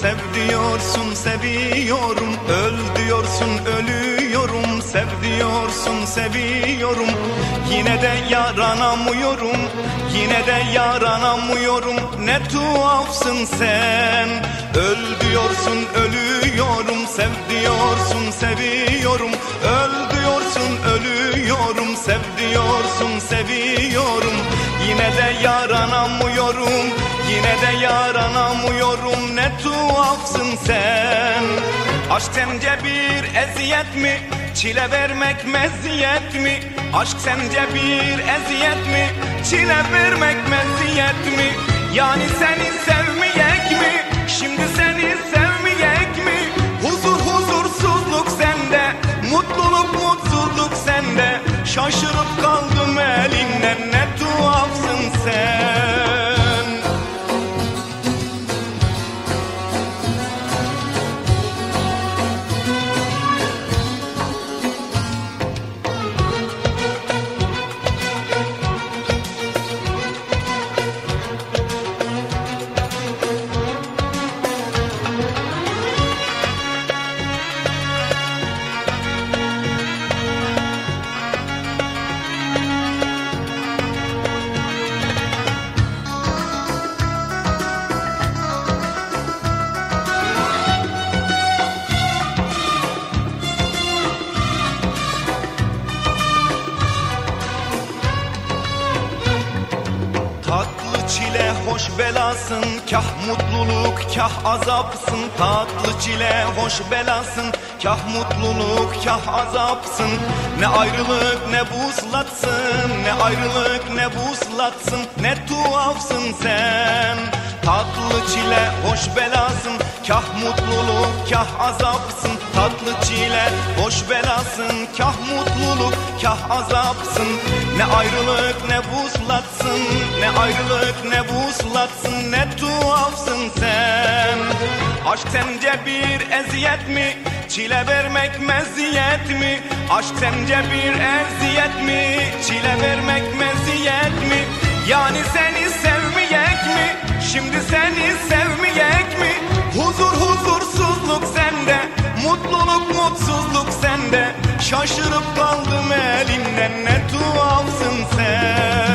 sev diyorsun seviyorum. Öl diyorsun ölüyorum. Sev diyorsun seviyorum. Yine de yaranamıyorum. Yine de yaranamıyorum. Ne tuhafsın sen. Öl diyorsun ölüyorum. Sev diyorsun seviyorum. Öl diyorsun ölüyorum. Sev diyorsun seviyorum Yine de yaranamıyorum Yine de yaranamıyorum Ne tuhafsın sen Aşk sence bir eziyet mi? Çile vermek meziyet mi? Aşk sence bir eziyet mi? Çile vermek meziyet mi? Yani seni sevmeyek mi? Şimdi seni sevmeyek mi? Huzur huzursuzluk sende Mutluluk mutsuzluk sende Şaşırıp kaldım elinden çile hoş belasın. Kah mutluluk kah azapsın. Tatlı çile hoş belasın. Kah mutluluk kah azapsın. Ne ayrılık ne buslatsın Ne ayrılık ne buslatsın Ne tuhafsın sen Tatlı çile hoş belasın Kah mutluluk kah azapsın Tatlı çile hoş belasın Kah mutluluk kah azapsın Ne ayrılık ne buslatsın Ne ayrılık ne buslatsın Ne tuhafsın sen Aşk sence bir eziyet mi? Çile vermek meziyet mi? Aşk sence bir eziyet mi? Çile vermek meziyet mi? Yani seni sevmeyek sende Şaşırıp kaldım elinden Ne tuhafsın sen